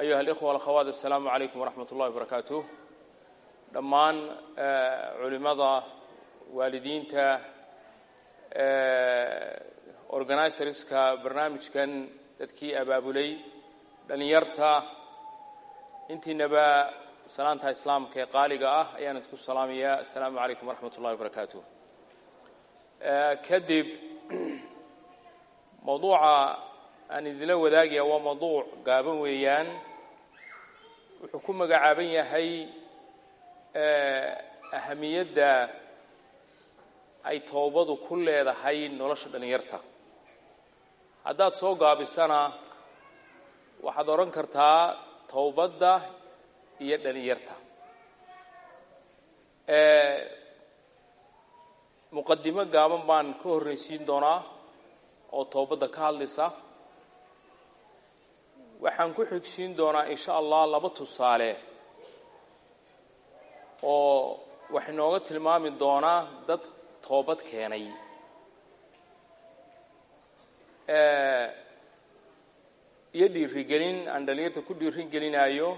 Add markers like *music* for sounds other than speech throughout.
ayuha alikhwa alkhawaad assalaamu calaykum waraxmat ullahi barakaatuh dhammaan culimada waalidiinta organizerska barnaamijkan dadkii abaabulay dhalinyarta intiinaba salaanta islaamka ee qaaliga ah ayaan idinku salaamayaa assalaamu calaykum waraxmat ullahi barakaatuh kadib mawduuca aan idinla wadaagaya waa mawduuc gaaban weeyaan wuxuu ku magacaaban yahay ahamiyadda ay toobadu ku leedahay nolosha dhalinyarta. Haddaad soo gaabisana waxaad odhan kartaa towbadda iyo dhalinyarta. Muqadimo gaaban baan ka horraysiin doonaa oo toobadda ka hadlaysa waxaan ku xigsiin doonaa insha allah laba tusaale oo wax inooga tilmaami doonaa dad toobad keenay. Iyo dhiirigelin aan dhalinyarta ku dhiirigelinayo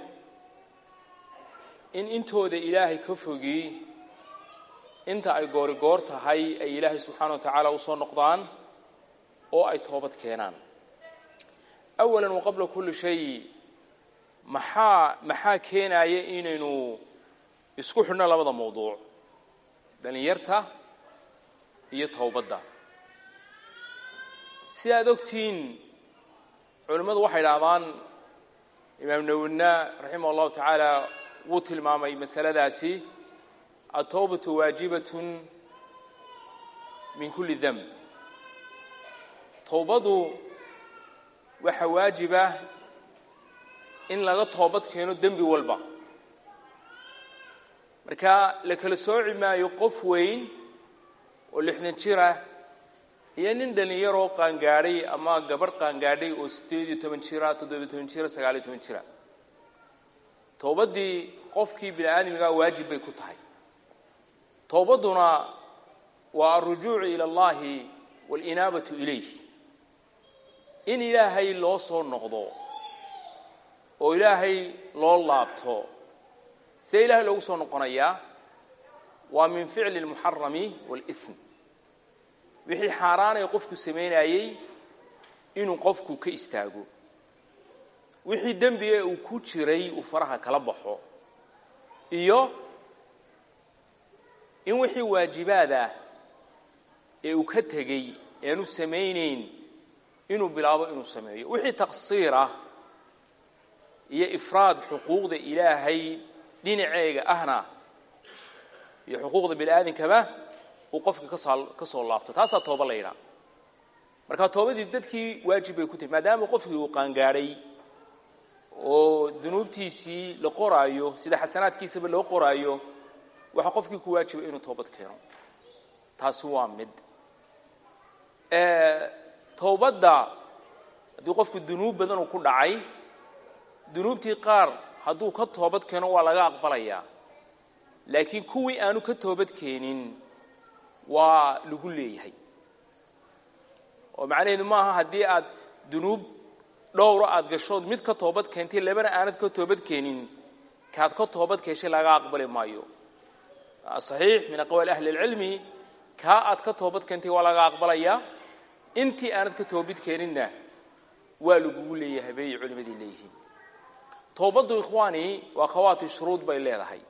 in intooda ilaahay ka fogi inta ay goori goor tahay ay ilaahay subxaana wa tacaala u soo noqdaan oo ay toobad keenaan awalan wa qabla kulli shay maxaa maxaa keenaya inaynu isku xidhno labada mawduuc dhalinyarta iyo towbadda si aad ogtihiin culimmadu waxay idhaahdaan imaam nawina raximah allahu tacaala wuu tilmaamay masaladaasi atowbatu waajibatun min kulli demb towbadu waxaa waajiba in laga toobad keeno dembi walba. Marka la kala sooci maayo qof weyn oo lixdan jira iyo nin dhalinyaroo qaangaadhay ama gabadh qaangaadhay oo siddeed iyo toban jira toddobiyo toban jira sagaal iyo toban jira towbaddii qofkii bini aadamigaa waajib bay ku tahay. Towbadduna waa alrujuucu ila allahi waalinaabatu ilayh in ilaahay loo soo noqdo oo ilaahay loo laabto see ilahay loogu soo noqonayaa waa min ficli اlmuxarami wاlإثm wixii xaaraanaya qofku samaynayey inuu qofku ka istaago wixii dembiga uu ku jiray uu faraha kala baxo iyo in wixii waajibaad ah ee uu ka tegey eanu samaynayn inuu bilaabo inuu sameeyo. Wixii taqsiir ah iyo ifraad xuquuqda ilaahay dhinaceega ahna iyo xuquuqda bini aadankaba uu qofka ka soo laabto. Taasaa tooba la yidhaha. Marka toobadii dadkii waajib bay ku tahay maadaama qofkii uu qaangaadhay oo dunuubtiisii la qoraayo sida xasanaadkiisaba loo qoraayo waxaa qofkii ku waajiba inuu toobad keeno. Taasi waa mid towbadda haddii qofku dunuub badan uu ku dhacay dunuubtii qaar hadduu ka toobad keeno waa laga aqbalayaa laakiin kuwii aanu ka toobad keenin waa lagu leeyahay. Oo macnaheedu maaha haddii aad dunuub dhowro aad gashood mid ka toobad keentay labana aanad ka toobad keenin kaad ka toobad keeshay laga aqbali maayo. Saxiix min aqwaali ahli اlcilmi kaa aad ka toobad keentay waa laga aqbalayaa intii aanad ka toobad keeninna waa lagugu leeyahay bay culimadii leeyihiin. Towbaddu ikhwaani waa khawaati shuruud bay leedahay.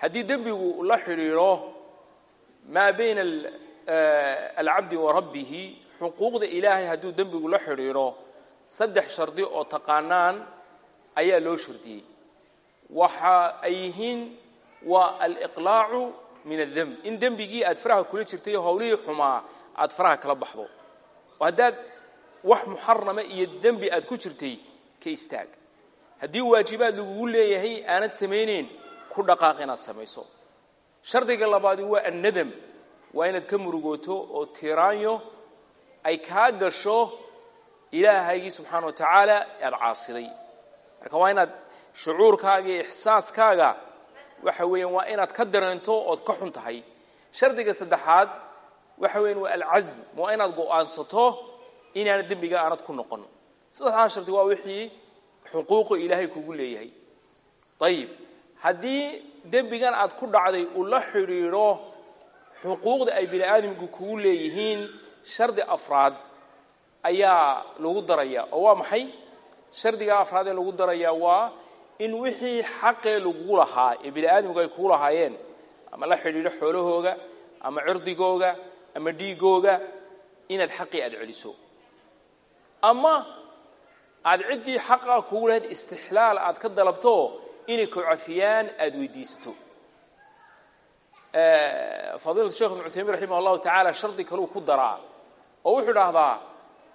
Haddii dembigu la xidhiidho maa bayna alcabdi wa rabbihi xuquuqda ilaahay hadduu dembigu la xidhiidho saddex shardi oo taqaanaan ayaa loo shardiyey waxa ay yihiin waa aliqlaacu min ademb in dembigii aad faraha kula jirtay oo hawlihii xumaa aad faraha kala baxdo haddaad wax muxarama iyo dembi aad ku jirtay ka istaag. Haddii waajibaad lagugu leeyahay aanad samaynayn ku dhaqaaq inaad samayso. Shardiga labaadi waa annadam. Waa inaad ka murugooto oo tiiraanyo ay kaa gasho ilaahaygii subxaana wa tacaala aad caasiday. Marka waa inaad shucuurkaaga iyo ixsaaskaaga waxa weeyaan waa inaad ka dareento ood ka xun tahay. Shardiga saddexaad waxa weyan waa alcazm. Waa inaad go'aansato inaana dembiga aanad ku noqon saddexdaa shardi waa wixii xuquuqu ilaahay kugu leeyahay. Ayib haddii dembigan aad ku dhacday uu la xidhiidho xuquuqda ay bini aadamku kugu leeyihiin shardi afraad ayaa lagu daraya. Oo waa maxay? Shardiga afraad ee lagu darayaa waa in wixii xaqee lagugu lahaa ee bini aadamku ay kugu lahaayeen ama la xidhiidho xoolahooga ama cirdigooga ama dhiigooga inaad xaqii aada celiso. Ama aada ciddii xaqa kugu lahayd istixlaal aad ka dalabto inay ku cafiyaan aada weydiisato fadiilatu shekh ibn cuthaymiin raximah allahu tacaala shardi kaluu ku daraa oo wuxuu dhahdaa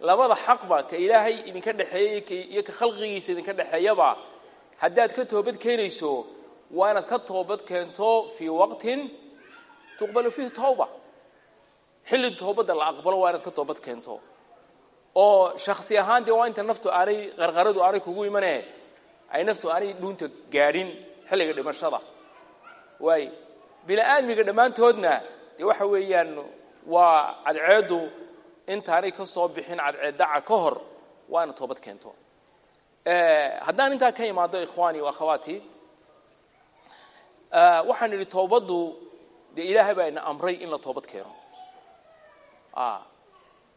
labada xaqba ka ilaahay idinka dhexeeyey iyo ka khalqigiisa idinka dhexeeyaba haddaad ka toobad keenayso waa inaad ka toobad keento fii waqtin tuqbalu fiihi tawba xilli toobadda la aqbalo waa inaad ka toobad keento. Oo shaksi ahaan dee waa inta naftu aanay qarqaradu aanay kugu imane ay naftu aanay dhuunta gaadhin xilliga dhimashada. Waay bini aadmiga dhammaantoodna dee waxa weeyaan waa cadceeddu intaanay ka soo bixin cadceeddaca ka hor waa inaad toobad keento. Haddaan intaa ka imaado ikhwaani wa akhawaati waxaan idhi toobaddu dee ilaahay baa ina amray in la toobad keeno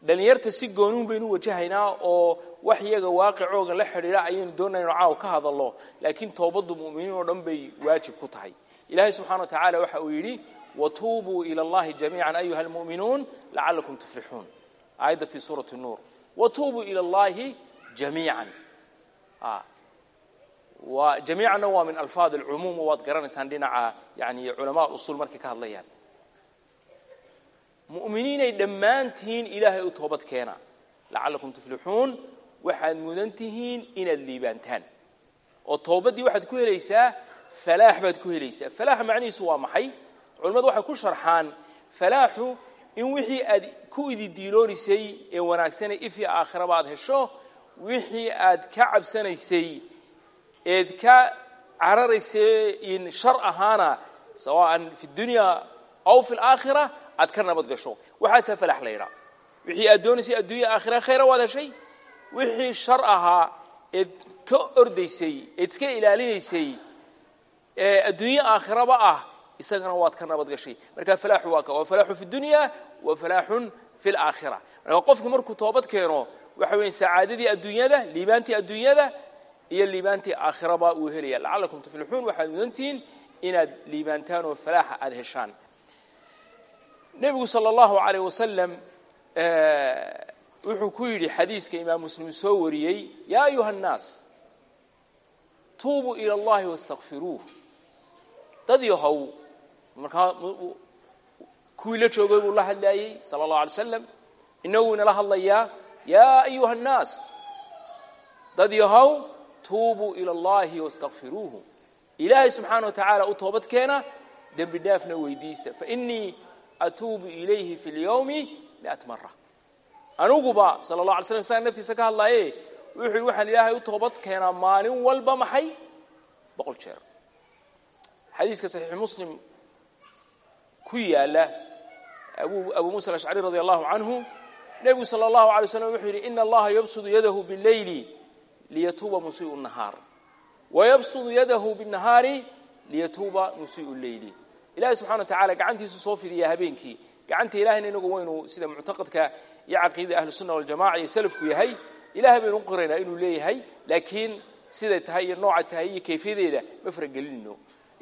dhalinyarta si goonuun baynu wajahaynaa oo wax iyaga waaqicooga la xidhiidha ayaynu doonayno caaw ka hadallo laakiin toobaddu mu'miniin oo dhan bay waajib ku tahay. Ilaahay subxana wa tacaala waxa uu yidhi watuubuu ila allahi jamiican ayuha almu'minuun lacalakum tuflixuun aayadda fii suurati nuur. Watuubuu ila allahi jamiican. Jamiicanna waa min alfaad alcumuum waad garanaysaan dhinaca yani culamaa usul markay ka hadlayaan mu'miniinay dhammaantihiin ilaahay u toobad keena. Lacalakum tuflixuun waxaad mudan tihiin inaad liibaantaan. Oo toobaddii waxaad ku helaysaa falaax baad ku helaysaa. Falaaxa macnihiisu waa maxay? Culimmadu waxay ku sharxaan falaaxu in wixii aad ku ididiiloonaysay ee wanaagsanay ifii aakhiraba aad hesho wixii aad ka cabsanaysay eed ka cararaysay in shar ahaana sawaan fi dunya aw fi laakhira aad ka nabad gasho. Waxaasaa falax la yidhaa wixii aad doonaysay adduunya aakhira khayra waad heshay wixii shar ahaa eed ka ordaysay eed iska ilaalinaysay ee adduunye aakhiraba ah isagana waad ka nabad gashay. Marka falaaxu waa ka waa falaaxun fi dunya wa falaaxun fi laakhira marka qofku markuu toobad keeno waxa weya sacaadadii adduunyada liibaantii adduunyada iyo liibaantii aakhiraba uu helaya lacalakum tuflixuun waxaad mudantihiin inaad liibaantaan oo falaaxa aada heshaan nebigu sala allahu alayh wasalam wuxuu ku yidhi xadiiska imaam muslim soo wariyey yaa ayuha annaas tuubuu ila allahi wastakfiruuh dad yahow markaa kuwii joogay buu la hadlaayey sala allahu alay slam inagu inala hadlayaa yaa ayuha annaas dad yahow tuubuu ila allahi wastakfiruuhu ilaahay wa tacaala u toobad keena dembi dhaafna weydiista. Fainii atuubu ilayhi fi lyawmi miat mara aniguba sala allah alay slam isaga naftiisa ka hadlaaye wuxuu yidhi waxaan ilaahay u toobad keenaa maalin walba maxay boqol jeer xadiiska saxiix muslim ku yaalla abu musa alashcari radi allahu canhu nebigu sala allahu alay slam wuxuu yidhi ina allaha yabsudu yadahu bileyli liyatuuba musii'u nahaar wayabsudu yadahu binnahaari liyatuuba musii'u leyli ilahay subxana wa tacala gacantiisu soo fidiyaa habeenkii. Gacanta ilahayna inagu waynu sida muctaqadka iyo caqiidada ahlusunna waljamaca iyo salafku yahay ilahay baynu u qiraynaa inuu leeyahay laakiin siday tahay iyo nooca tahay iyo kayfiyadeeda ma faragelinayno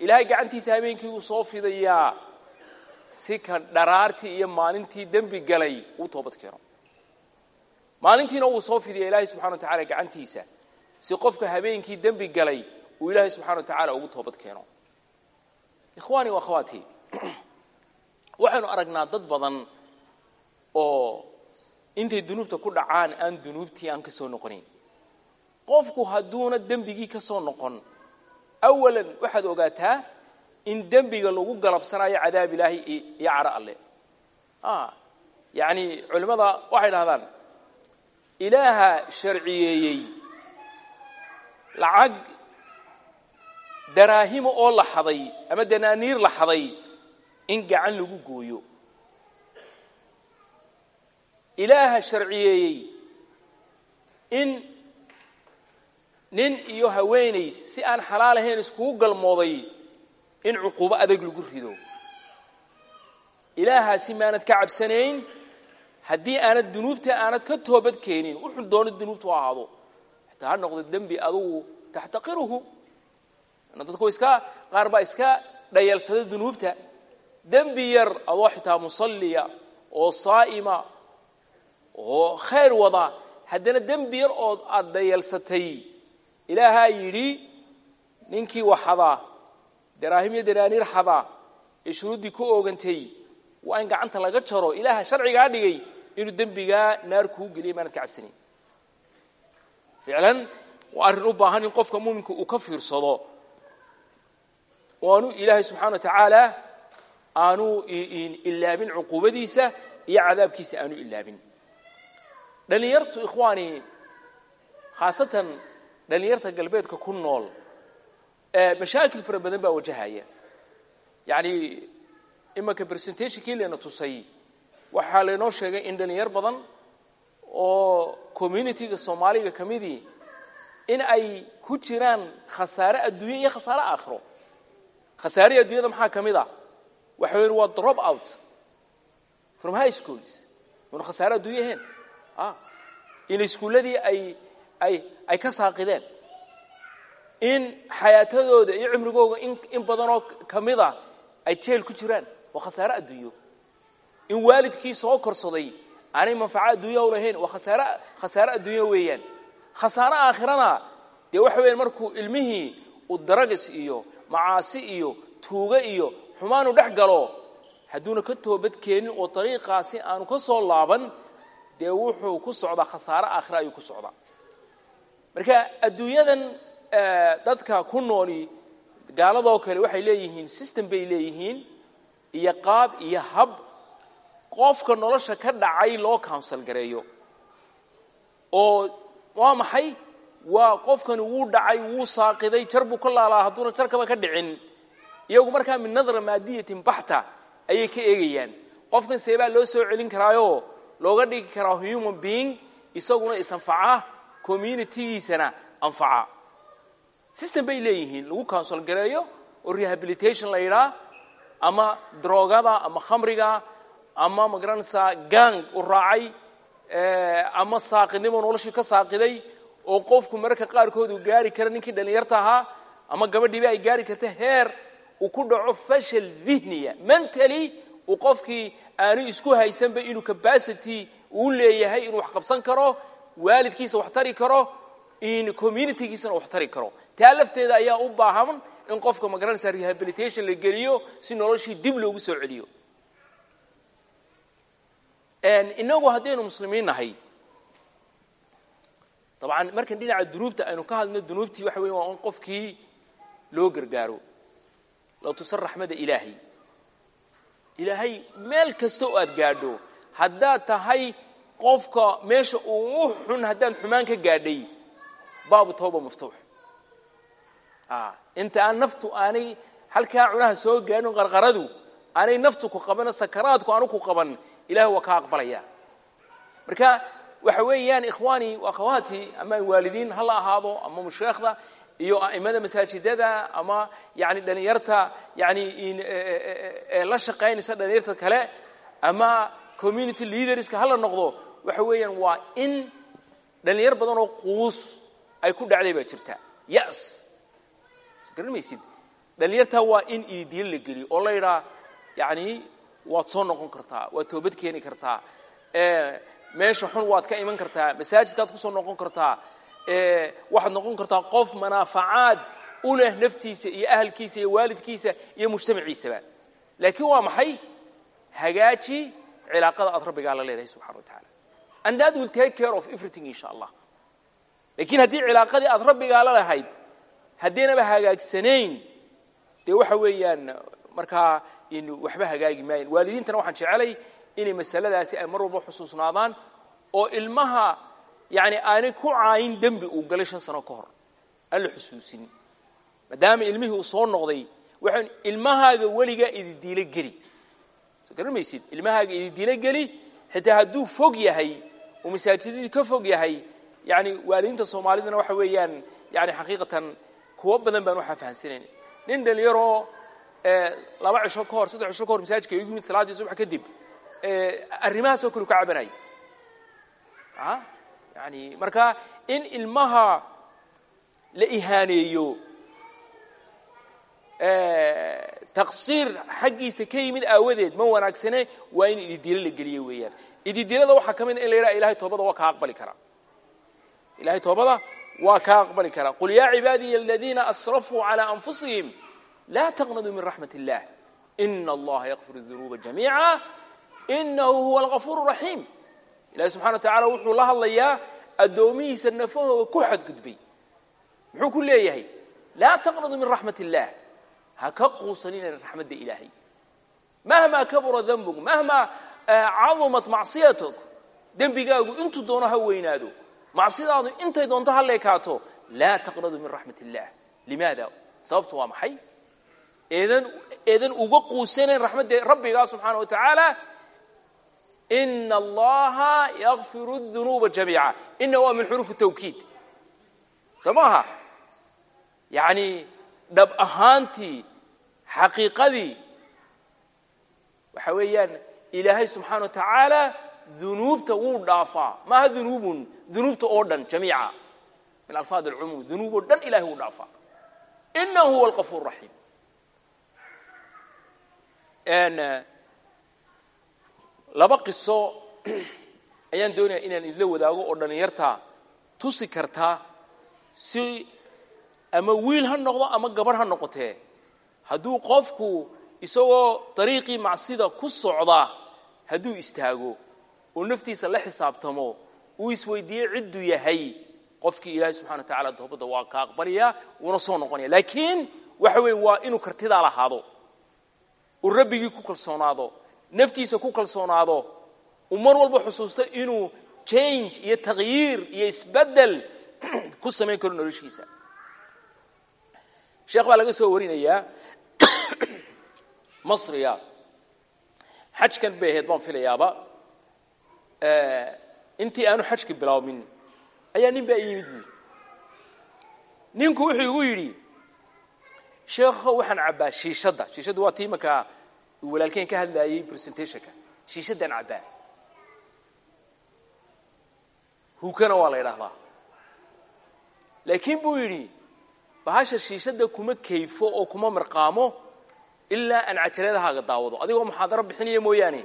ilahay gacantiisa habeenkii uu soo fidayaa si ka dharaartii iyo maalintii dembi galay uu toobad keeno. Maalintiina uu soo fidiya ilaahay subxana wa tacala gacantiisa. Si qofka habeenkii dembi galay uu ilaahay subxana wa tacala ugu toobad keeno ikhwaani wa akhawaatii *clears throat* waxaynu aragnaa dad badan oo intay dunuubta ku dhacaan aan dunuubtii aan ka soo noqonayn. Qofku hadduuna dembigii ka soo noqon awalan waxaad ogaataa in dembiga lagu galabsanayo cadaab ilaahi iyo cadho alle. Yacni culimmada waxay dhahdaan ilaaha sharciyeeyey lacag daraahimo oo la xaday ama danaaniir la xaday in gacan lagu gooyo. Ilaaha sharciyeeyey in nin iyo haweenays si aan xalaal ahayn iskugu galmooday in cuquubo adag lagu rido. Ilaahaasi maanad ka cabsanayn haddii aanad dunuubta aanad ka toobad keenin wuxuu doono dunuubtu ahaado. Xataa ha noqdo dembi adugu taxtaqiruhu dadku iska qaar baa iska dhayalsada dunuubta. Dembi yar adoo xitaa musalliya oo saa'ima oo khayr wada haddana dembi yar oo aad dhayalsatay ilaahaa yidhi ninkii waxadaa daraahim iyo daraaniir xadaa ee shuruuddii ku oogantay waa in gacanta laga jaro ilaaha sharcigaa dhigay inuu dembigaa naar kuu geliya maanad ka cabsanayn ficlan waa arrin u baahan in qofka muuminka uu ka fiirsado oo aanu ilaahay subxana wa tacaala aanu ilaabin cuquubadiisa iyo cadaabkiisa aanu ilaabin dhallinyartu ikhwaani khaasatan dhallinyarta galbeedka ku nool mashaakil fara badan baa wajahaya. Yacni imanka presentationkii leena tusay waxaa laynoo sheegay in dhalinyar badan oo communitiga soomaaliga ka in ay ku jiraan khasaare adduunya iyo khasaare aakhiro khasaarihii adduunyada maxaa ka mid ah? Waxa weyn waa drop out from high schools. Una khasaare adduunya ahayn. In iskuulladii ay ay ay ka saaqideen. In xayaatadooda iyo cimrigooda in badanoo ka mid a ay jeel ku jiraan waa khasaare adduunyo. In waalidkii soo korsaday aanay manfaco adduunya u lahayn waa khasaare khasaare adduunya weeyaan. Khasaare aakhirana dee waxa weeyaan markuu ilmihii uu daragis iyo macaasi iyo tuuge iyo xumaanu dhex galo hadduuna ka toobad keenin oo dariiqaasi aanu ka soo laaban dee wuxuu ku socdaa khasaare aakhira ayuu ku socdaa. Marka adduunyadan dadka ku nooli gaaladoo kale waxay leeyihiin system bay leeyihiin iyo qaab iyo hab qofka nolosha ka dhacay loo counsel gareeyo. Oo waa maxay waa qofkani wuu dhacay wuu saaqiday jar buu ka laalaa hadduuna jarkaba ka dhicin. Iyagu markaa min nadra maadiyatin baxta ayay ka eegayaan. Qofkan seebaa loo soo celin karaayo looga dhigi karaa human being isaguna isanfaca communitygiisana anfaca system bay leeyihiin lagu counsel gareeyo oo rehabilitation la yidhaa ama droogada ama khamriga ama ma garanaysaa gang u raacay ama saaqidnimo noloshii ka saaqiday oo qofku mararka qaarkood uu gaari kara ninkii dhallinyarta ahaa ama gabadhiiba ay gaari karta heer uu ku dhaco fashal dihniya mentally uu qofkii aanu isku haysanba inuu capacity uu leeyahay inuu wax qabsan karo waalidkiisa wax tari karo in communitygiisana wax tari karo. Taa lafteeda ayaa u baahan in qofka magaranaysa rehabilitation la geliyo si noloshii dib loogu soo celiyo. Inagu haddaynu muslimiin nahay dabcan markan dhinaca dunuubta aynu ka hadlno dunuubtii waxa weya waa in qofkii loo gargaaro loo tusa raxmada ilaahay ilaahay meel kasta oo aad gaadho haddaad tahay qofka meesha uu u xun haddaad xumaan ka gaadhay baabu tawba maftuux inta aan naftu aanay halkaa cunaha soo gaadhin qarqaradu aanay naftu ku qabano sakaraadku aanu ku qaban ilahay waa ka aqbalaya marka waxa weeyaan ikhwaani akhawaati ama waalidiin ha la ahaado ama musheekhda iyo a'imada masaajidada ama yani dhalinyarta yani la shaqaynaysa dhalinyarta kale ama community leaderska hala noqdo waxa weeyaan waa in dhalinyar badan oo quus ay ku dhacday baa jirta. Yas garan maysid dhalinyartaa waa in iidiin la geliyo oo la yidhaa yani waad soo noqon kartaa waad toobad keeni kartaa meesha xun waad ka iman kartaa masaajidkaad ku soo noqon kartaa waxaad noqon kartaa qof manaafacaad u leh naftiisa iyo ahalkiisa iyo waalidkiisa iyo mujtamaciisaba. Laakiin waa maxay? Hagaaji cilaaqada aad rabbigaa la leedahay subxana wa tacaala and that will take care of everything insha allah laakiin haddii cilaaqadii aad rabbigaa la lahayd haddiinaba hagaagsanayn dee waxa weeyaan markaa waxba hagaagi maayan waalidiintana waxaan jecelay inay masaladaasi ay mar walba xusuusnaadaan oo ilmaha yani aanay ku caayin dembi uu galay shan sano ka hor aan la xusuusin maadaama ilmihii uu soo noqday waxaan ilmahaaga weligaa ididiilo geli. Soo garan maysid ilmahaaga ididiilo geli xitaa hadduu fog yahay uu masaajidadii ka fog yahay yani waalidiinta soomaalidana waxa weeyaan yani xaqiiqatan kuwo badan baan waxaa fahamsanayn nin dhalinyaroo laba cisho ka hor saddex cisho ka hor masaajidka igu yimid salaaddii subax kadib arrimahaasoo kale u ka cabanaya yani marka in ilmaha la ihaaneeyo taqsiir xaggiisa ka aawadeed ma wanaagsane waa in ididilo la geliyo weeyaan. Ididilada waxaa ka mid in la yidhaha ilahay toobada waa kaa aqbali karaa ilahay toobada waa kaa aqbali karaa qul yaa cibaadiya aladiina asrafuu calى anfusihim laa taqnaduu min raxmat اllah allaha yakfir dunuuba jamiica inahu huwa alkafuur raxiim ilahi subxana wa tacaala wuxuu la hadlayaa addoomihiisa nafahooda ku xadgudbay. Muxuu ku leeyahay laa taqnadu min raxmat اllah ha ka quusanina raxmadda ilaahay. Mahmaa kabura danbugu mahmaa eh, cadumat macsiyatog dembigaagu intuu doono ha weynaado. Macsidaadu intay doonto ha leekaato. Laa taqnadu min raxmat illah limaada? Sababtu waa maxay? Eedan eedan uga quusanayn raxmadda rabbigaa subxaana wa tacaala ina allaha yakfiru dunuuba jamiica ina waa min xuruuf tawkiid soo maaha yani dhab ahaantii xaqiiqadii waxa weeyaan ilaahay subxaana wa tacaala dunuubta wuu dhaafaa maaha dunuubun dunuubta oo dhan jamiica min alfaad alcumuum dunuub oo dhan ilahay wuu dhaafaa inahu huwa alqafuur raxiim laba qiso *clears throat* ayaan doonaya inaan idla wadaago oo dhallinyarta tusi kartaa si ama wiil ha noqdo ama gabarh ha noqotee hadduu qofku isagoo dariiqii macsida ku socda hadduu istaago oo naftiisa la xisaabtamo uu isweydiiye cidduu yahay qofkii ilaahay subxana wa tacala toobadda waa ka aqbalaya wuuna soo noqonaya laakiin waxa weeye waa inuu kartidaa lahaado uu rabbigii ku kalsoonaado naftiisa ku kalsoonaado uu mar walba xusuusto inuu change iyo takhyiir iyo isbeddel *clears throat* ku samayn karo noloshiisa. Sheekh baa laga soo warinayaa *clears throat* masriya. Xajkan bay ahayd baan filayaaba. Intii aanu xajka bilaabmin ayaa nin baa yimid buuri ninku wuxuu igu yidhi sheekho waxaan cabbaa shiishadda. Shiishadda waa tii imankaa uu walaalkeen ka hadlaayey presentationka. Shiishaddaan cabbaa hukana waa la ydhaahdaa laakiin buu yidhi bahasha shiishadda kuma kayfo oo kuma marqaamo ilaa aan cajaladahaaga daawado. Adigoo muxaadaro bixinaya mooyaane.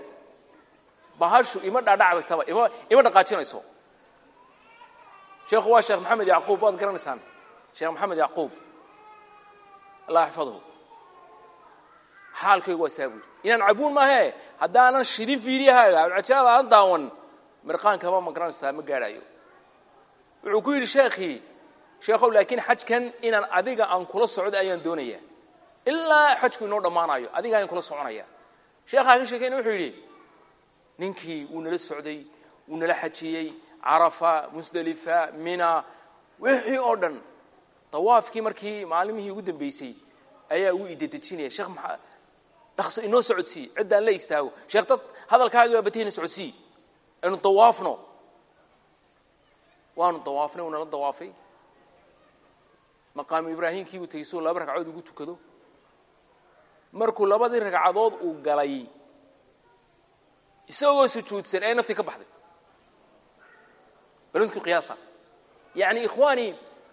Bahashu ima dhaadhacbaysaba ima ima dhaqaajinayso. Sheekhu waa sheekh maxamed yacquub waad garanaysaan sheekh maxamed yacquub. Allah yaxfadhu xaalkaygu waa saa buuri inaan cabuun maahe haddaanan shidin fiidiyahaaga cajalada aan daawan mirqaankama ma garanaysaa ma gaadhaayo. Wuxuu ku yidhi sheekhii sheekhow laakiin xajkan inaan adiga aan kula socdo ayaan doonaya ilaa xajku inoo dhammaanayo adiga ayaan kula soconaya. Sheekhaa ka sheekeyna wuxuu yidhi ninkii wuu nala socday wuu nala xajiyey carafa musdelifa mina wixii oo dhan dawaafkii markii maalimihii ugu dambeysay ayaa uu idedejinaya sheekh maxaa dhaqso inoo socodsii ciddaan la istaago. Sheekh dad hadalkaaga baa batihina socodsii aynu dawaafno. Waanu dawaafnay wuu nala dawaafay. Maqaamu ibraahimkii buu tegey soo laba ragcadood ugu tukado. Markuu labadii ragcadood uu galay isagoo sujuudsan ee naftii ka baxday. Balinku qiyaasa. Yacni ikhwaani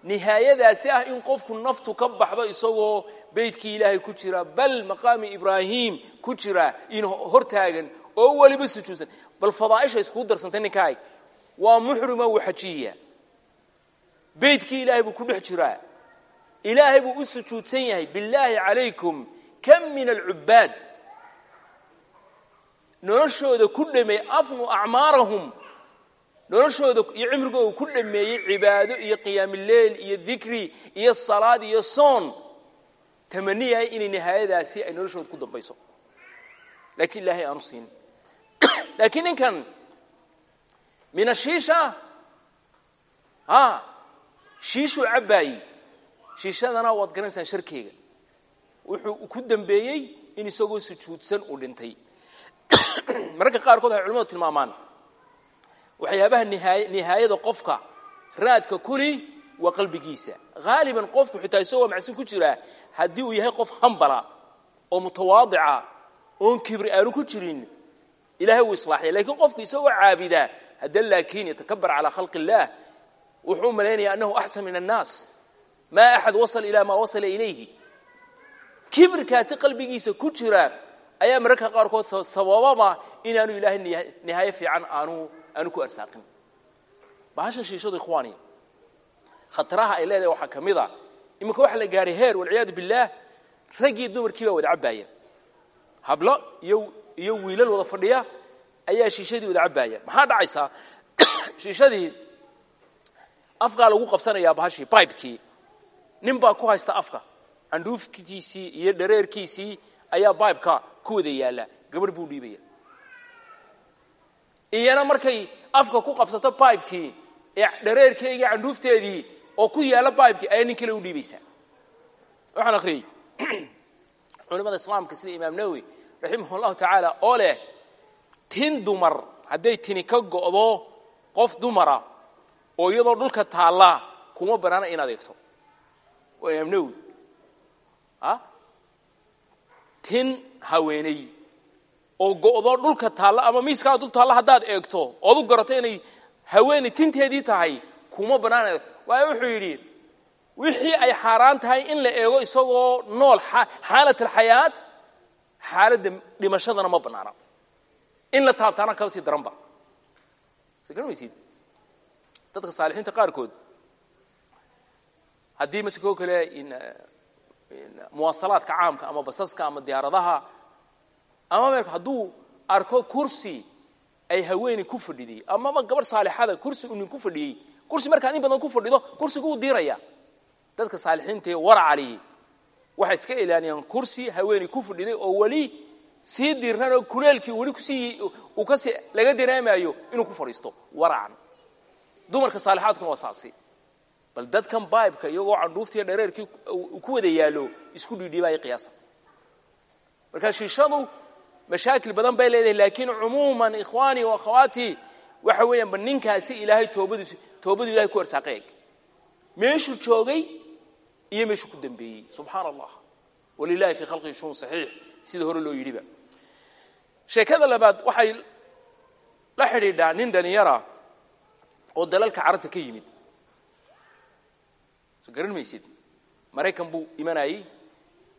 nihaayadaasi ah in qofku naftu ka baxdo isagoo beydkii ilaahay ku jira bal maqaami ibraahim ku jira in hortaagan oo weliba sujuudsan bal fadaa'isha iskuu darsantay ninkaay waa muxrima wuu xajiya. Beydkii ilaahay buu ku dhex jiraa ilaahay buu u sujuudsan yahay billaahi calaykum kam min alcubbaad noloshooda ku dhamay afnu acmaarahum noloshooda iyo cimrigooda ku dhameeyey cibaado iyo qiyaamuleyl iyo dikri iyo salaad iyo soon. Tamaniyahay inay nihaayadaasi ay noloshooda ku dambayso. Laakiin ilaahay aanu siinin *coughs* laakiin ninkan min ashiisha a shiishuu cabbaayey shiishadana waad garanaysaan sharkeega wuxuu ku dambeeyey in isagoo sujuudsan uu dhintay. *coughs* Mararka qaarkood waxay culimadu tilmaamaan waxyaabaha nihaayada qofka raadka kuli waa qalbigiisa. Haaliban qofku xitaa isagoo macsin ku jiraa haddii uu yahay qof hambala oo mutawaadica oon kibri aanu ku jirin ilahay wuu islaaxaya. Lakiin qofku isagoo caabida hadda laakiin yatakabar calaa khalqi wuxuu u malaynaya annahu axsan min annaas. Maa axad wasal ilaa maa wasala ilayhi. Kibirkaasi qalbigiisa ku jira ayaa mararka qaarkood sabababa inaanu ilaahay nihaayo fiican aanu aanu ku arsaaqin. Bahashan shiishadu ikhwaani khataraha ay leedahay waxaa ka mid a iminka waxa la gaadhay heer walciyaadu billaah raggii dumarkii baa wada cabbaaya hablo iyo wiilal wada fadhiya ayaa shiishadii wada cabbaaya maxaa dhacaysaa? *coughs* Shiishadii afkaa lagu qabsanayaa bahashii bibekii nin baa ku haysta afka. Candhuufkiisii iyo dhareerkiisii ayaa bibeka ku wada yaalla. Gabadh buu dhiibaya iyana markay afka ku qabsato bibekii ee dhareerkeygii candhuufteedii oo ku yaalla bibekii ayaa nin kale u dhiibaysaa waxaan akhriyey. *clears throat* Culimada islaamka sida imaam nawowi raximah llahu tacaala oo leh tin dumar hadday tini ka go'do qof dumara oo iyadoo dhulka taallaa kuma banaana inaad eegto waa imaam nawowi a tin haweeney oo go'do dhulka taalla ama miiskaa dul taalla haddaad eegto ood u garato inay haweeney tinteedii tahay kuma banaana waayo wuxuu yidhi wixii ay xaaraan tahay in la eego isagoo nool xaalat alxayaat xaaladda dhimashadana ma banaana. In la taabtaana kaba sii daranba. Sa garanmaysid dadka saalixiinta qaarkood haddii masika oo kale muwaasalaadka caamka ama basaska ama diyaaradaha ama meelka hadduu arko kursi ay haweeney ku fadhiday amaba gabadh saalixada kursi uu nin ku fadhiyey kursi markaad in badan ku fadhido kursigu uu diiraya. Dadka saalixiinta ee waracalihi waxay iska ilaaliyaan kursi haweeney ku fadhiday oo weli sii diirran oo kuleelkii weli ku sii uu kasi laga dareemayo inuu ku fadhiisto. Waracan dumarka saalixaadkuna waa saasi. Bal dadkan bibeka iyagoo candhuuftiiyo dhareerkii ku wada yaallo isku dhiidhiibaaya qiyaasa marka shiishadu mashaakil badan bay leedahay laakiin cumuuman ikhwaanii wa akhawaatii waxa weeyaan ba ninkaasi ilaahay toobadiis toobadu ilahay ku arsaaqay eg meeshuu joogay iyo meeshuu ku dambeeyey. Subxaana allah walilahi fii khalqihi shuun saxiix. Sida hore loo yidhiba sheekada labaad waxay la xidhiidhaa nin dhalinyara oo dalalka carabta ka yimid. So garan maysid maraykan buu imanayey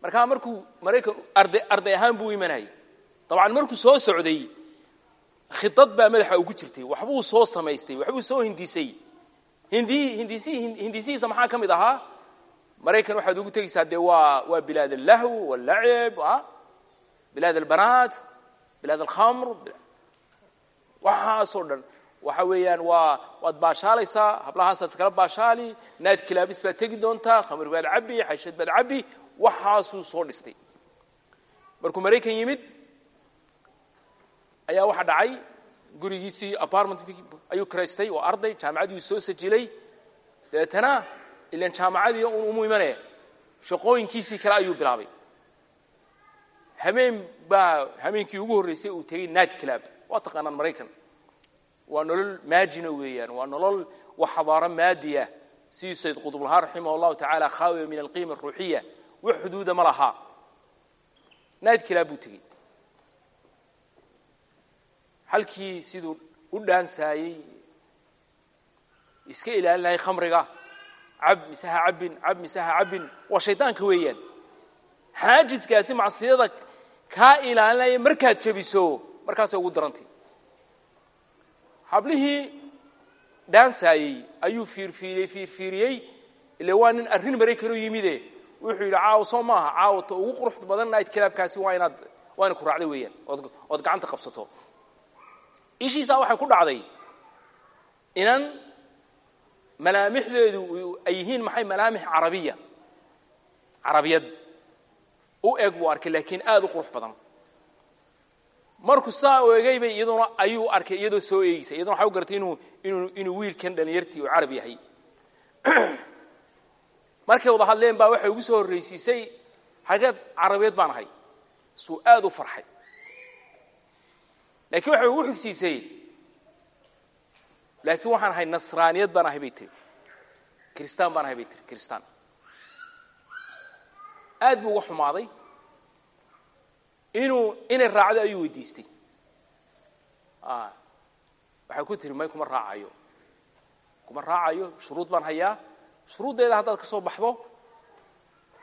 markaa markuu maraykan arda arday ahaan buu imanayey dabcan markuu soo socday khidad baa madaxa ugu jirtay. Waxbuu soo samaystay waxbuu soo hindisay hindi hindisi hindisihiisa maxaa ka mid ahaa? Maraykan waxaad ugu tegaysaa dee waa waa bilaad allahw wallacib bilaad albanaat bilaad alkhamr. Waxaasoo dhan waxa weeyaan waa waad baashaalaysaa hablahaasaad iskala baashaali naad kilaabis baad tegi doontaa khamr baad cabbi xashad baad cabbi waxaasuu soo dhistay. Markuu maraykan yimid ayaa waxa dhacay. Gurigiisii apartment ayuu kiraystay waa arday jaamacadii soo sajilay dabeetana ilan jaamacadii un umu imanaya shaqooyinkiisii kale ayuu bilaabay. Hameen baa hameenkii ugu horreysay uu tegey night club. Waa taqaanaan maraykan. Waa nolol maajina weeyaan. Waa nolol wa xadaaro maadiya. Sidii sayd qudublahaa raximah allahu tacaala khaawiya min alqiima aruuxiya wax xuduuda ma lahaa night club buu tegey halkii siduu u dhaansaayey iska ilaalin lahay khamriga. Cab mise ha cabbin cab mise ha cabbin. Waa shaydaanka weeyaan. Xaajiskaasi macsiyada kaa ilaalinaya markaad jebiso markaasay ugu darantay. Hablihii dhaansaayey ayuu fiirfiiriyey fiirfiiriyey. Ile waa nin arrin maraykanoo yimide wuxuu yidhi caawa soo maaha. Caawata ugu qurux badan night clubkaasi waa inaad waa ina ku raacda weeyaan. Ood ood gacanta qabsato ishiisaa waxay ku dhacday inan malaamixdeedu ay yihiin maxay malaamix carabiya carabiyad. U eg buu arkay laakiin aada u qurux badan. Markuu saa u egayba iyaduna ayuu arkay iyadoo soo eegeysa iyaduna waxay u garatay inuu inuu inuu wiilkan dhalinyartii uu carab yahay. *clears throat* Markay wada hadleen baa waxay ugu soo horraysiisay xageed carabeed baan ahay. Suu aada u farxay laakiin waxay ugu xigsiisay laakiin waxaan ahay nasraaniyad baan ahay bay tiri. Kristaan baan ahay bay tiri kristaan aad buu uga xumaaday. Inuu inay raacdo ayuu weydiistay. Waxay ku tiri may kuma raacayo. Kuma raacayo? Shuruud baan hayaa. Shuruuddeeda haddaad ka soo baxdo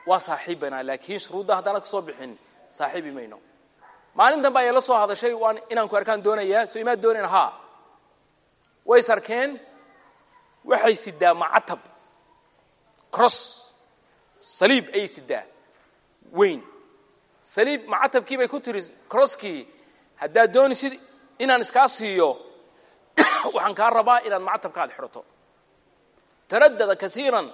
waa saaxiibbanaa. Laakiin shuruudda haddaanad ka soo bixin saaxiibi mayno maalin dambe ayay la soo hadashay waan inaan ku arkaan doonayaa soo imaad doonayn haa way is arkeen waxay sidaa macatab cross. Saliib ayay sidaa weyn. Saliib macatabkii bay ku tiri crosskii haddaad doonaysid inaan iskaa siiyo *coughs* waxaan kaa rabaa inaad macatabka aad xidhato taradada kaiiran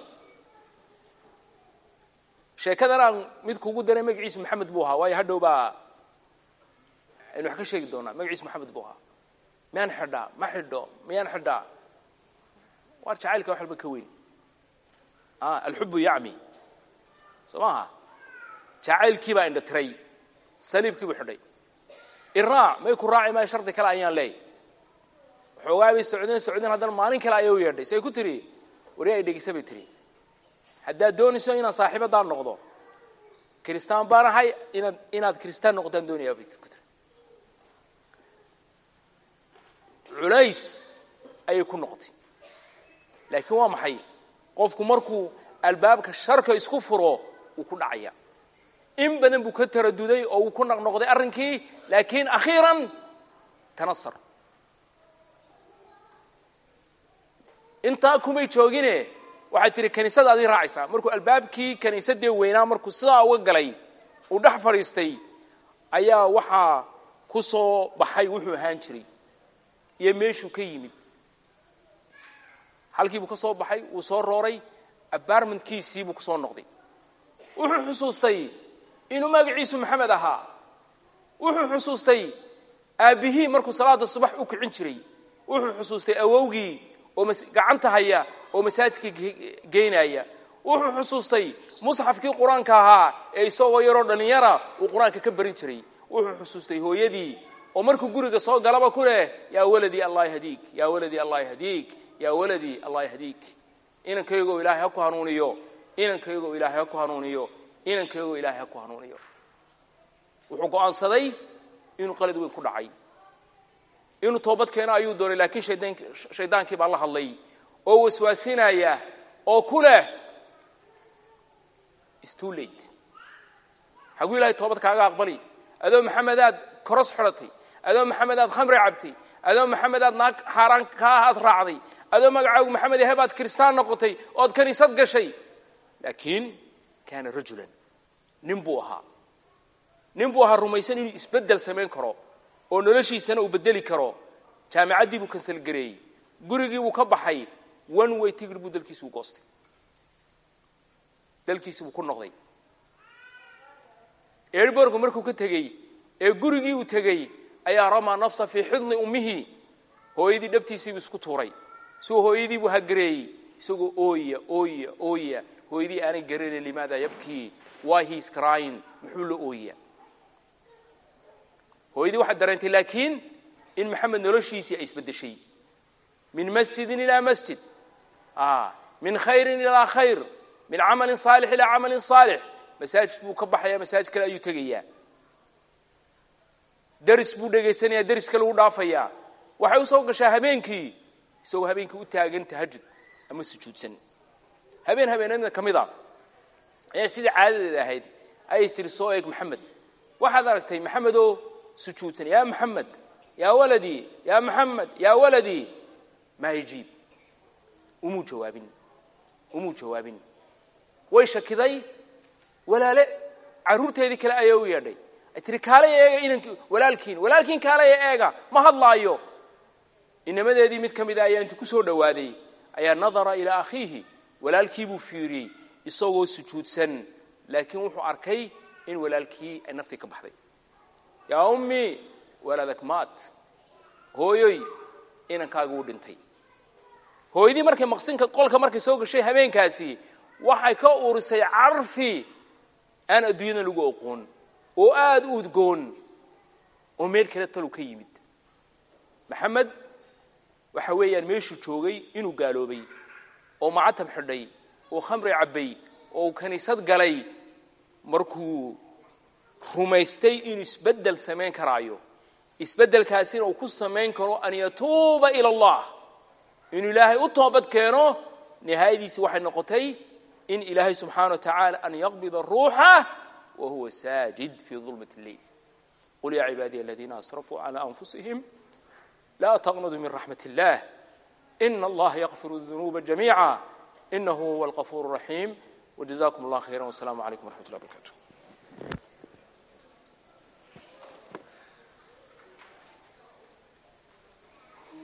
sheekadan aan mid kugu daray magaciisu maxamed buu ahaa waayo hadhow baa aynu wax ka sheegi doonaa. Magaciisu maxamed buu ahaa. Miyaan xidhaa? Ma xidho? Miyaan xidhaa? Waar jacaylka wax walba ka weyn. Alxubu yacmi. Soo maaha jacaylkii baa indha tiray saliibkii buu xidhay. Iraac may ku raaci maayo shardi kale ayaan leey. Waxoogaa bay socdeen socdeen haddana maalin kale ayaa u yeedhay. Say ku tiri wari ay dhegisa bay tiri. Haddaad doonayso inaan saaxiibadaa noqdo. Kristaan baan ahay inaad inaad kristaan noqotaan doonayaa bay ku tiri culays ayay ku noqotay. Laakiin waa maxay? Qofku markuu albaabka sharka isku furo wuu ku dhacaya. In badan buu ka taraduday oo wuu ku noqnoqday arrinkii laakiin akhiiran tanasar intaa kumay joogine waxay tihi kaniisada adii raacaysaa. Markuu albaabkii kaniisadee weynaa markuu sidaa uga galay uu dhex fadhiistay ayaa waxaa ku soo baxay wuxuu ahaan jiray iyo meeshuu ka yimid. Halkiibuu ka soo baxay wuu soo rooray abarmentkiisiibuu ku soo noqday. Wuxuu xusuustay inuu magaciisu maxamed ahaa. Wuxuu xusuustay aabbihii markuu salaada subax u kicin jiray. Wuxuu xusuustay awowgii oo gacanta haya oo masaajidka geynaya wuxuu xusuustay musxafkii qur'aanka ahaa ee isagoo yaroo dhallinyara uu qur'aanka ka barin jiray. Wuxuu xusuustay hooyadii oo markuu guriga soo galaba ku leh yaa waladii allah yahdiik yaa waladii allah yahdiik yaa waladii allah yahdiik inankayagoo ilaahay ha ku hanuuniyo inankayagoo ilaahay ha ku hanuuniyo inankayagoo ilaahay ha ku hanuuniyo. Wuxuu go'aansaday inuu qalad weyn ku dhacay. Inuu toobad keeno ayuu doonay laakiin shaydaankii baa la hadlay oo waswaasinaya oo ku leh stoo late. Xaguu ilahay toobad kaaga aqbali. Adoo maxamedaad koros xidhatay adoo maxamedaad khamri cabtay. Adoo maxamedaad naag xaaraan kaa aad raacday. Adoo magacaagu maxamed yahay baad kristaan noqotay ood kaniisad gashay. Laakiin kaana rajulan. Nin buu ahaa. Nin buu ahaa rumaysan inuu isbeddel samayn karo oo noloshiisana uu bedeli karo. Jaamicaddii buu kansalgareeyey gurigii buu ka baxay. One way tigir buu dalkiisi u goostay. Dalkiisi buu ku noqday. Erborgu markuu ka tegey ee gurigii uu tegey ayaa ramaa nafsa fii xidni ummihii hooyadii dhabtiisiibuu isku tuuray. Suu hooyadii buu hagareeyey isagoo ooya ooya ooya. Hooyadii aanay garanay limaada yabkii. Why he is crying? Muxuu la ooya? Hooyadii waxaad dareentay laakiin in maxamed noloshiisii ay isbeddeshay. Min masjidin ilaa masjid. Min khayrin ilaa khayr. Min camalin saalix ilaa camalin saalix. Masaajid buu ka baxaya masaajid kale ayuu tegayaa deris buu dhegaysanaya deris kale u dhaafayaa. Waxay u soo gashaa habeenkii isagoo habeenkii u taagan tahajud ama sujuudsan. Habeen habeenadna ka mid a ee sidii caadadeeda ahayd ayay tiri soo eeg maxamed. Waxaad aragtay maxamedoo sujuudsan. Ya maxamed ya waladii ya maxamed ya waladii maa yajiib umuu jawaabin umuu jawaabin. Way shakiday walaale carruurteedii kale ayaa u yeedhay. ay tiri kaalaya eega inanki walaalkiin walaalkiin kaalaya eega ma hadlaayo. Inamadeedii mid ka mid a ayaa intuu ku soo dhowaaday ayaa nadara ilaa akhiihi walaalkiibuu fiiriyey isagoo sujuudsan. Laakiin wuxuu arkay in walaalkii ay naftii ka baxday. Yaa ummi waladak maat hooyoy inankaaga uu dhintay. Hooyadii markay maqsinka qolka markay soo gashay habeenkaasi waxay ka urisay carfi aan adduunyada lagu oqoon oo aada u udgoon oo meel kale talu ka yimid. Maxamed waxa weeyaan meeshuu joogay inuu gaaloobay oo macatab xidhay oo khamri cabbay oo kaniisad galay. Markuu rumaystay inuu isbeddel samayn karaayo. Isbeddelkaasina uu ku samayn karo an yatuuba ila allah. Inuu ilaahay u toobad keeno nihaayadiisi waxay noqotay in ilaahay subxaana wa tacaala an yaqbida ruuxa وهو ساجد في ظلمة الليل قل يا عبادي الذين أسرفوا على أنفسهم لا تغنضوا من رحمة الله إن الله يغفر الذنوب جميعا إنه هو الغفور الرحيم وجزاكم الله خيرا والسلام عليكم ورحمة الله وبركاته